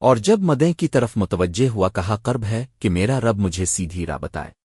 اور جب مدیں کی طرف متوجہ ہوا کہا، قرب ہے کہ میرا رب مجھے سیدھی راہ بتائے۔